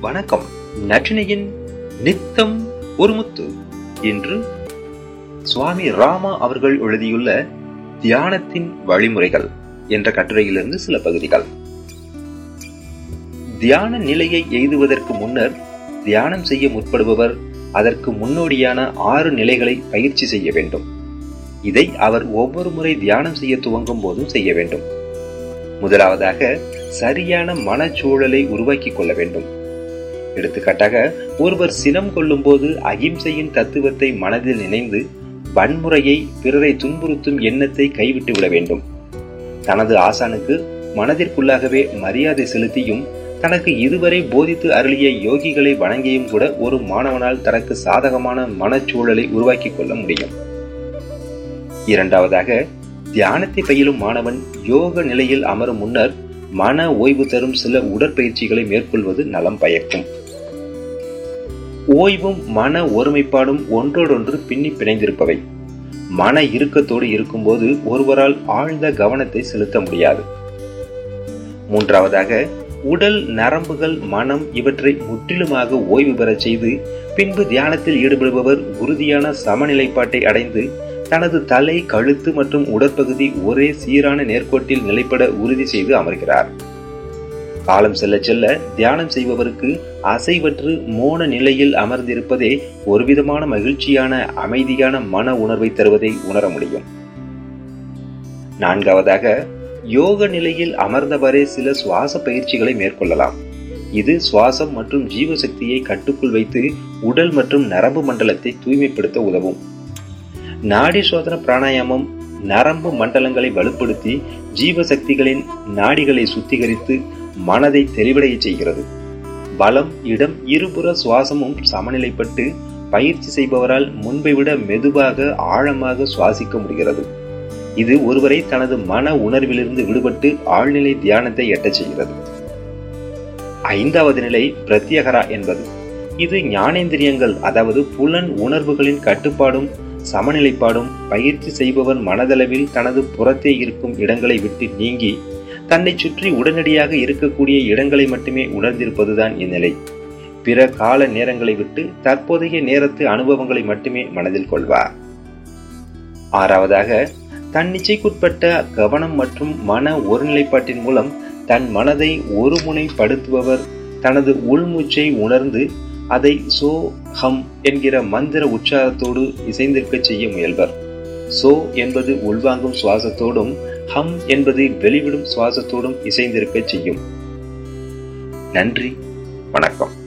வணக்கம். நற்றினையின் நித்தம் ஒரு முத்து. என்று சுவாமி ராமா அவர்கள் எழுதியுள்ள தியானத்தின் வழிமுறைகள் என்ற கட்டுரையிலிருந்து சில பகுதிகள். தியான நிலையை எய்துவதற்கு முன்னர் தியானம் செய்ய முற்படுபவர் அதற்கு முன்னோடியான ஆறு நிலைகளை பயிற்சி செய்ய வேண்டும். இதை அவர் ஒவ்வொரு முறை தியானம் செய்ய துவங்கும் போதும் செய்ய வேண்டும். முதலாவதாக சரியான மனச்சூழலை உருவாக்கிக் கொள்ள வேண்டும். எடுத்துக்காட்டாக ஒருவர் சினம் கொள்ளும் போது அகிம்சையின் தத்துவத்தை மனதில் நினைந்து வன்முறையை பிறரை துன்புறுத்தும் எண்ணத்தை கைவிட்டு விட வேண்டும். தனது ஆசானுக்கு மனதிற்குள்ளாகவே மரியாதை செலுத்தியும் தனக்கு இதுவரை போதித்து அருளிய யோகிகளை வணங்கியும் கூட ஒரு மாணவனால் தனக்கு சாதகமான மனச்சூழலை உருவாக்கிக் கொள்ள முடியும். இரண்டாவதாக தியானத்தை பயிலும் மாணவன் யோக நிலையில் அமரும் முன்னர் மன ஓய்வு தரும் சில உடற்பயிற்சிகளை மேற்கொள்வது நலம் பயக்கும். ஓய்வும் மன ஒருமைப்பாடும் ஒன்றோடொன்று பின்னி பிணைந்திருப்பவை. மன இறுக்கத்தோடு இருக்கும்போது ஒருவரால் ஆழ்ந்த கவனத்தை செலுத்த முடியாது. மூன்றாவதாக உடல் நரம்புகள் மனம் இவற்றை முற்றிலுமாக ஓய்வு பெறச் செய்து பின்பு தியானத்தில் ஈடுபடுபவர் உறுதியான சமநிலைப்பாட்டை அடைந்து தனது தலை கழுத்து மற்றும் உடற்பகுதி ஒரே சீரான நேர்கோட்டில் நிலைப்பட உறுதி செய்து அமர்கிறார். காலம் செல்ல செல்ல தியானம் செய்பவருக்கு அசைவற்று மோன நிலையில் அமர்ந்திருப்பதே ஒருவிதமான மகிழ்ச்சியான அமைதியான மன உணர்வை தருவதை உணர முடியும். நான்காவதாக யோக நிலையில் அமர்ந்தவரே சில சுவாச பயிற்சிகளை மேற்கொள்ளலாம். இது சுவாசம் மற்றும் ஜீவசக்தியை கட்டுக்குள் வைத்து உடல் மற்றும் நரம்பு மண்டலத்தை தூய்மைப்படுத்த உதவும். நாடி சோதன பிராணாயாமம் நரம்பு மண்டலங்களை வலுப்படுத்தி ஜீவசக்திகளின் நாடிகளை சுத்திகரித்து மனதை தெளிவடைய செய்கிறது. பலம் இடம் இருபுற சுவாசமும் சமநிலைப்பட்டு பயிற்சி செய்பவரால் முன்பை விட மெதுவாக ஆழமாக சுவாசிக்க முடிகிறது. இது ஒருவரை தனது மன உணர்விலிருந்து விடுபட்டு ஆழ்நிலை தியானத்தை எட்டச் செய்கிறது. ஐந்தாவது நிலை பிரத்யகரா என்பது. இது ஞானேந்திரியங்கள் அதாவது புலன் உணர்வுகளின் கட்டுப்பாடும் சமநிலைப்பாடும் பயிற்சி செய்பவர் மனதளவில் தனது புறத்தே இருக்கும் இடங்களை விட்டு நீங்கி தன்னை சுற்றி உடனடியாக இருக்கக்கூடிய இடங்களை மட்டுமே உணர்ந்திருப்பதுதான் இந்நிலை. பிற கால நேரங்களை விட்டு தற்போதைய நேரத்து அனுபவங்களை மட்டுமே மனதில் கொள்வார். ஆறாவதாக தன்னிச்சைக்குட்பட்ட கவனம் மற்றும் மன ஒருநிலைப்பாட்டின் மூலம் தன் மனதை ஒருமுனைப்படுத்துபவர் தனது உள்மூச்சை உணர்ந்து அதை சோ ஹம் என்கிற மந்திர உச்சாரத்தோடு இசைந்திருக்க செய்ய முயல்வர். சோ என்பது உள்வாங்கும் சுவாசத்தோடும் ஹம் என்பது வெளிவிடும் சுவாசத்தோடும் இசைந்திருக்க செய்யும். நன்றி வணக்கம்.